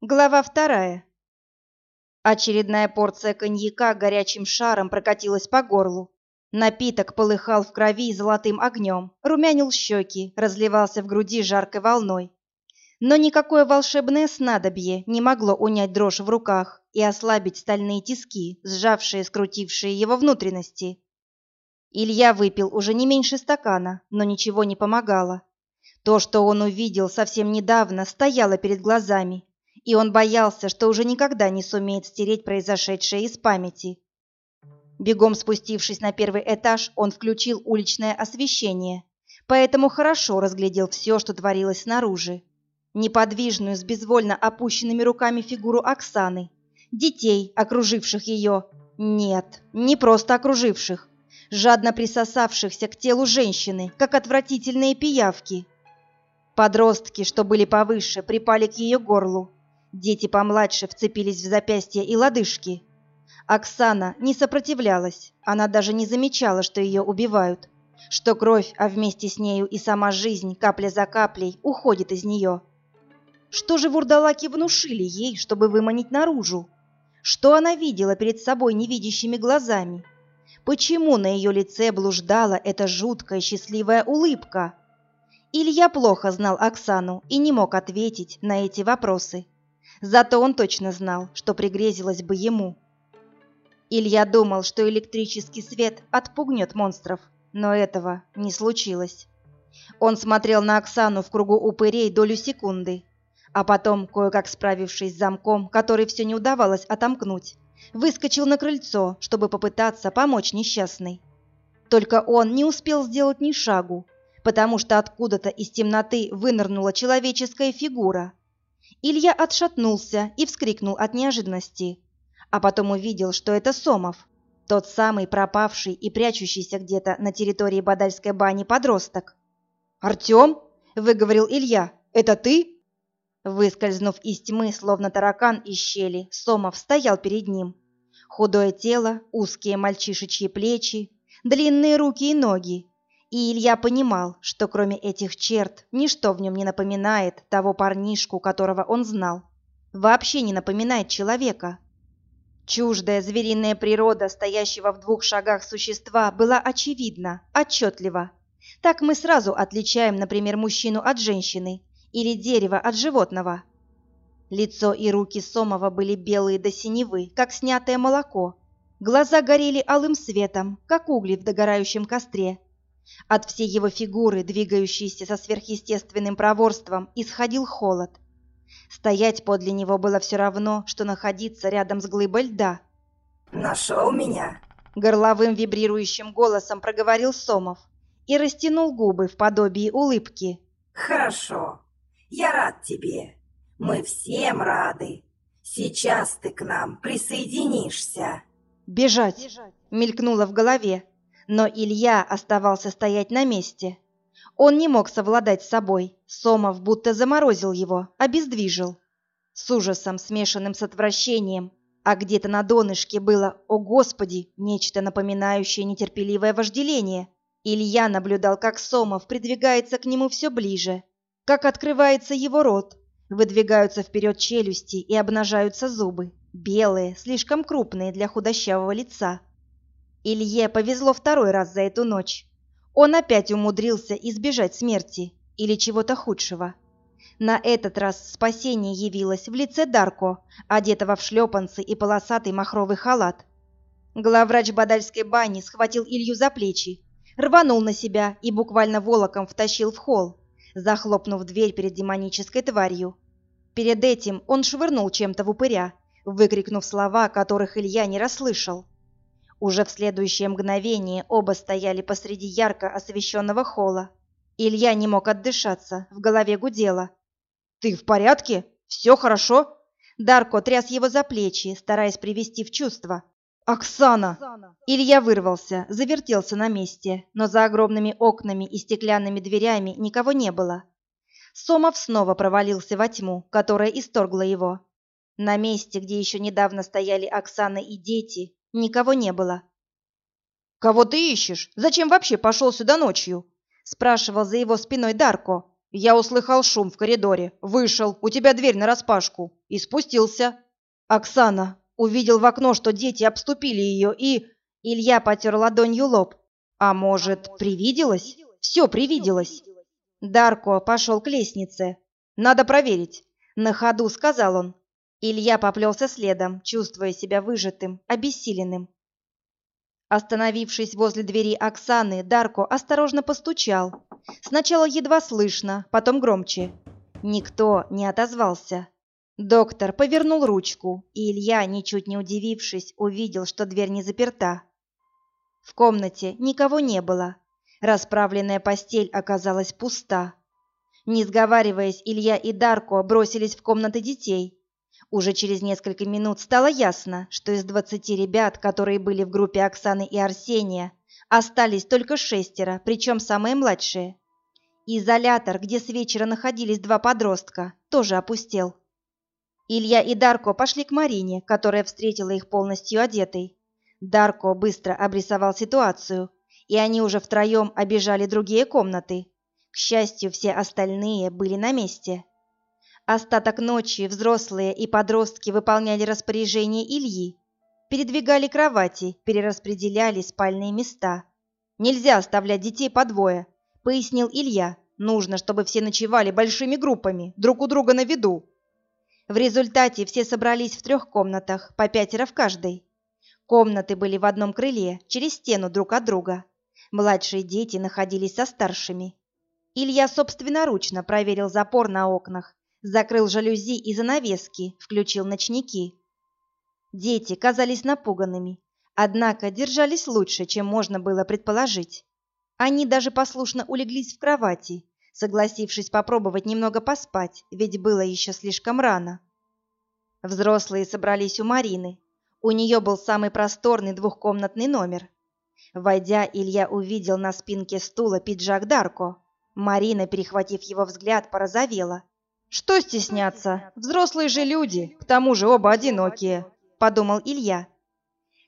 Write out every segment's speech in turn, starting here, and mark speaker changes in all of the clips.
Speaker 1: Глава вторая. Очередная порция коньяка горячим шаром прокатилась по горлу. Напиток полыхал в крови золотым огнем, румянил щеки, разливался в груди жаркой волной. Но никакое волшебное снадобье не могло унять дрожь в руках и ослабить стальные тиски, сжавшие, скрутившие его внутренности. Илья выпил уже не меньше стакана, но ничего не помогало. То, что он увидел совсем недавно, стояло перед глазами, и он боялся, что уже никогда не сумеет стереть произошедшее из памяти. Бегом спустившись на первый этаж, он включил уличное освещение, поэтому хорошо разглядел все, что творилось снаружи. Неподвижную, с безвольно опущенными руками фигуру Оксаны, детей, окруживших ее. Нет, не просто окруживших, жадно присосавшихся к телу женщины, как отвратительные пиявки. Подростки, что были повыше, припали к ее горлу, Дети помладше вцепились в запястья и лодыжки. Оксана не сопротивлялась, она даже не замечала, что ее убивают, что кровь, а вместе с нею и сама жизнь, капля за каплей, уходит из нее. Что же вурдалаки внушили ей, чтобы выманить наружу? Что она видела перед собой невидящими глазами? Почему на ее лице блуждала эта жуткая счастливая улыбка? Илья плохо знал Оксану и не мог ответить на эти вопросы. Зато он точно знал, что пригрезилось бы ему. Илья думал, что электрический свет отпугнет монстров, но этого не случилось. Он смотрел на Оксану в кругу упырей долю секунды, а потом, кое-как справившись с замком, который все не удавалось отомкнуть, выскочил на крыльцо, чтобы попытаться помочь несчастной. Только он не успел сделать ни шагу, потому что откуда-то из темноты вынырнула человеческая фигура – Илья отшатнулся и вскрикнул от неожиданности, а потом увидел, что это Сомов, тот самый пропавший и прячущийся где-то на территории Бадальской бани подросток. «Артем?» — выговорил Илья. «Это ты?» Выскользнув из тьмы, словно таракан из щели, Сомов стоял перед ним. Худое тело, узкие мальчишечьи плечи, длинные руки и ноги, и Илья понимал, что кроме этих черт ничто в нем не напоминает того парнишку, которого он знал. Вообще не напоминает человека. Чуждая звериная природа стоящего в двух шагах существа была очевидна, отчетлива. Так мы сразу отличаем, например, мужчину от женщины или дерево от животного. Лицо и руки Сомова были белые до синевы, как снятое молоко. Глаза горели алым светом, как угли в догорающем костре, от всей его фигуры, двигающейся со сверхъестественным проворством, исходил холод. Стоять подле него было все равно, что находиться рядом с глыбой льда.
Speaker 2: «Нашел меня?»
Speaker 1: Горловым вибрирующим голосом проговорил Сомов и растянул губы в подобии улыбки.
Speaker 2: «Хорошо. Я рад тебе. Мы всем рады. Сейчас ты к нам присоединишься».
Speaker 1: «Бежать!» — мелькнуло в голове. Но Илья оставался стоять на месте. Он не мог совладать с собой. Сомов будто заморозил его, обездвижил. С ужасом, смешанным с отвращением. А где-то на донышке было, о господи, нечто напоминающее нетерпеливое вожделение. Илья наблюдал, как Сомов придвигается к нему все ближе, как открывается его рот, выдвигаются вперед челюсти и обнажаются зубы, белые, слишком крупные для худощавого лица. Илье повезло второй раз за эту ночь. Он опять умудрился избежать смерти или чего-то худшего. На этот раз спасение явилось в лице Дарко, одетого в шлепанцы и полосатый махровый халат. Главврач Бадальской бани схватил Илью за плечи, рванул на себя и буквально волоком втащил в холл, захлопнув дверь перед демонической тварью. Перед этим он швырнул чем-то в упыря, выкрикнув слова, которых Илья не расслышал. Уже в следующее мгновение оба стояли посреди ярко освещенного холла. Илья не мог отдышаться, в голове гудело. «Ты в порядке? Все хорошо?» Дарко тряс его за плечи, стараясь привести в чувство. «Оксана!» Илья вырвался, завертелся на месте, но за огромными окнами и стеклянными дверями никого не было. Сомов снова провалился во тьму, которая исторгла его. На месте, где еще недавно стояли Оксана и дети, Никого не было. «Кого ты ищешь? Зачем вообще пошел сюда ночью?» — спрашивал за его спиной Дарко. Я услыхал шум в коридоре, вышел, у тебя дверь нараспашку, и спустился. Оксана увидел в окно, что дети обступили ее, и... Илья потер ладонью лоб. А может, привиделось? Все привиделось. Дарко пошел к лестнице. Надо проверить. На ходу сказал он. Илья поплелся следом, чувствуя себя выжатым, обессиленным. Остановившись возле двери Оксаны, Дарко осторожно постучал. Сначала едва слышно, потом громче. Никто не отозвался. Доктор повернул ручку, и Илья, ничуть не удивившись, увидел, что дверь не заперта. В комнате никого не было. Расправленная постель оказалась пуста. Не сговариваясь, Илья и Дарко бросились в комнаты детей. Уже через несколько минут стало ясно, что из двадцати ребят, которые были в группе Оксаны и Арсения, остались только шестеро, причем самые младшие. Изолятор, где с вечера находились два подростка, тоже опустел. Илья и Дарко пошли к Марине, которая встретила их полностью одетой. Дарко быстро обрисовал ситуацию, и они уже втроем обижали другие комнаты. К счастью, все остальные были на месте. Остаток ночи взрослые и подростки выполняли распоряжение Ильи. Передвигали кровати, перераспределяли спальные места. «Нельзя оставлять детей по двое», — пояснил Илья. «Нужно, чтобы все ночевали большими группами, друг у друга на виду». В результате все собрались в трех комнатах, по пятеро в каждой. Комнаты были в одном крыле, через стену друг от друга. Младшие дети находились со старшими. Илья собственноручно проверил запор на окнах, закрыл жалюзи и занавески, включил ночники. Дети казались напуганными, однако держались лучше, чем можно было предположить. Они даже послушно улеглись в кровати, согласившись попробовать немного поспать, ведь было еще слишком рано. Взрослые собрались у Марины, у нее был самый просторный двухкомнатный номер. Войдя, Илья увидел на спинке стула пиджак Дарко. Марина, перехватив его взгляд, порозовела. «Что стесняться? Взрослые же люди, к тому же оба одинокие», — подумал Илья.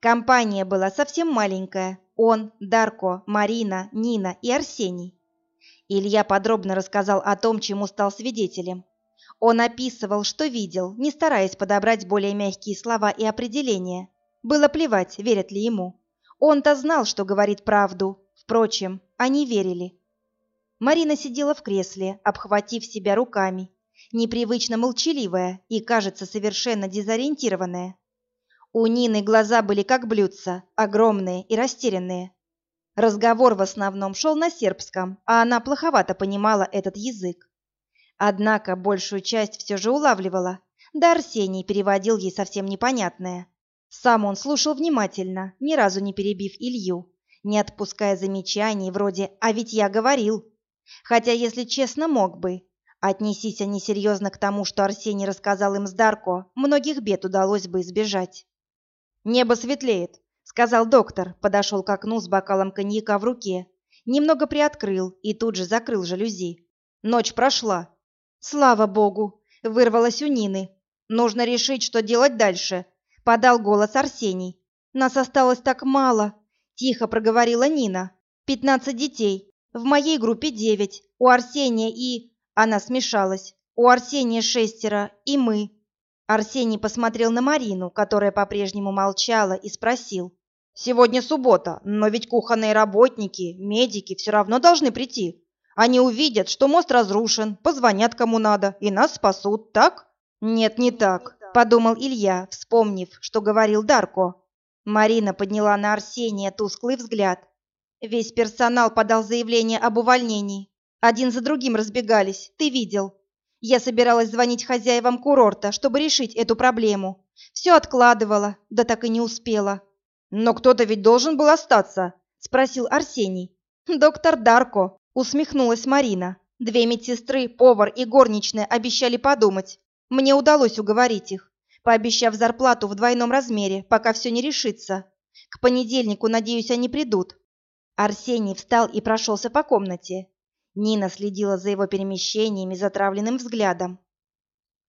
Speaker 1: Компания была совсем маленькая. Он, Дарко, Марина, Нина и Арсений. Илья подробно рассказал о том, чему стал свидетелем. Он описывал, что видел, не стараясь подобрать более мягкие слова и определения. Было плевать, верят ли ему. Он-то знал, что говорит правду. Впрочем, они верили. Марина сидела в кресле, обхватив себя руками, непривычно молчаливая и, кажется, совершенно дезориентированная. У Нины глаза были как блюдца, огромные и растерянные. Разговор в основном шел на сербском, а она плоховато понимала этот язык. Однако большую часть все же улавливала, да Арсений переводил ей совсем непонятное. Сам он слушал внимательно, ни разу не перебив Илью, не отпуская замечаний вроде «а ведь я говорил». Хотя, если честно, мог бы. Отнесись они серьезно к тому, что Арсений рассказал им с Дарко, многих бед удалось бы избежать. «Небо светлеет», — сказал доктор, подошел к окну с бокалом коньяка в руке, немного приоткрыл и тут же закрыл жалюзи. «Ночь прошла, «Слава богу!» — вырвалось у Нины. «Нужно решить, что делать дальше», — подал голос Арсений. «Нас осталось так мало», — тихо проговорила Нина. «Пятнадцать детей. В моей группе девять. У Арсения и...» Она смешалась. «У Арсения шестеро. И мы». Арсений посмотрел на Марину, которая по-прежнему молчала, и спросил. «Сегодня суббота, но ведь кухонные работники, медики все равно должны прийти. Они увидят, что мост разрушен, позвонят кому надо, и нас спасут, так? Нет, не так, подумал Илья, вспомнив, что говорил Дарко. Марина подняла на Арсения тусклый взгляд. Весь персонал подал заявление об увольнении. Один за другим разбегались, ты видел. Я собиралась звонить хозяевам курорта, чтобы решить эту проблему. Все откладывала, да так и не успела. Но кто-то ведь должен был остаться, спросил Арсений. Доктор Дарко, Усмехнулась Марина. Две медсестры, повар и горничная обещали подумать. Мне удалось уговорить их, пообещав зарплату в двойном размере, пока все не решится. К понедельнику, надеюсь, они придут. Арсений встал и прошелся по комнате. Нина следила за его перемещениями затравленным взглядом.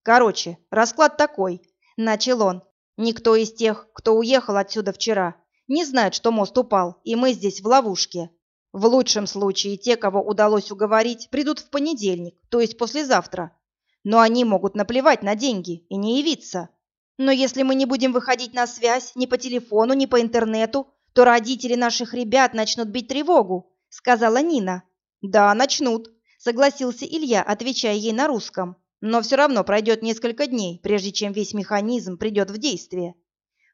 Speaker 1: «Короче, расклад такой», — начал он. «Никто из тех, кто уехал отсюда вчера, не знает, что мост упал, и мы здесь в ловушке. В лучшем случае те, кого удалось уговорить, придут в понедельник, то есть послезавтра. Но они могут наплевать на деньги и не явиться. Но если мы не будем выходить на связь ни по телефону, ни по интернету, то родители наших ребят начнут бить тревогу, сказала Нина. Да, начнут, согласился Илья, отвечая ей на русском. Но все равно пройдет несколько дней, прежде чем весь механизм придет в действие.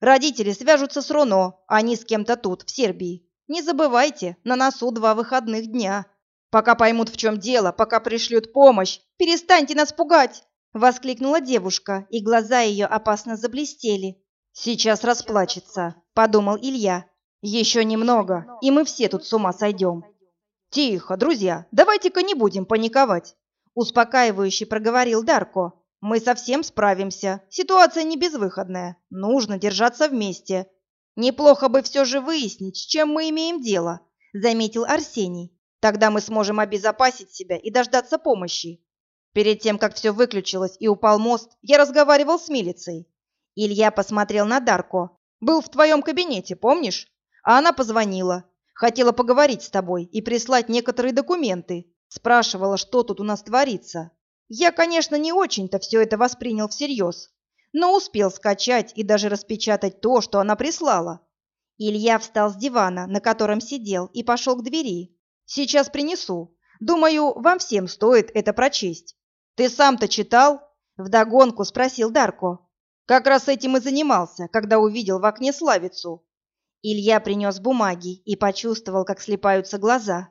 Speaker 1: Родители свяжутся с Руно, а не с кем-то тут, в Сербии. Не забывайте, на носу два выходных дня. Пока поймут, в чем дело, пока пришлют помощь, перестаньте нас пугать!» Воскликнула девушка, и глаза ее опасно заблестели. «Сейчас расплачется», — подумал Илья. «Еще немного, и мы все тут с ума сойдем». «Тихо, друзья, давайте-ка не будем паниковать», — успокаивающе проговорил Дарко. Мы совсем справимся. Ситуация не безвыходная. Нужно держаться вместе. Неплохо бы все же выяснить, с чем мы имеем дело, заметил Арсений. Тогда мы сможем обезопасить себя и дождаться помощи. Перед тем, как все выключилось и упал мост, я разговаривал с милицией. Илья посмотрел на Дарко. Был в твоем кабинете, помнишь? А она позвонила. Хотела поговорить с тобой и прислать некоторые документы. Спрашивала, что тут у нас творится. Я, конечно, не очень-то все это воспринял всерьез, но успел скачать и даже распечатать то, что она прислала. Илья встал с дивана, на котором сидел, и пошел к двери. «Сейчас принесу. Думаю, вам всем стоит это прочесть». «Ты сам-то читал?» — вдогонку спросил Дарко. «Как раз этим и занимался, когда увидел в окне Славицу». Илья принес бумаги и почувствовал, как слепаются глаза.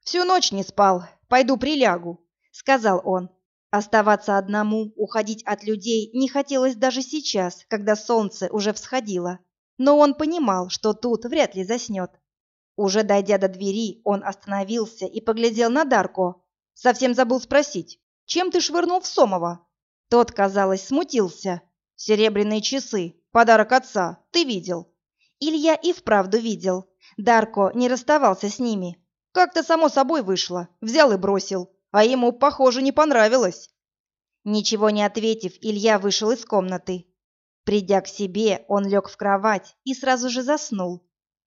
Speaker 1: «Всю ночь не спал. Пойду прилягу», — сказал он. Оставаться одному, уходить от людей не хотелось даже сейчас, когда солнце уже всходило. Но он понимал, что тут вряд ли заснет. Уже дойдя до двери, он остановился и поглядел на Дарко. Совсем забыл спросить, чем ты швырнул в Сомова? Тот, казалось, смутился. Серебряные часы, подарок отца, ты видел. Илья и вправду видел. Дарко не расставался с ними. Как-то само собой вышло, взял и бросил а ему, похоже, не понравилось. Ничего не ответив, Илья вышел из комнаты. Придя к себе, он лег в кровать и сразу же заснул.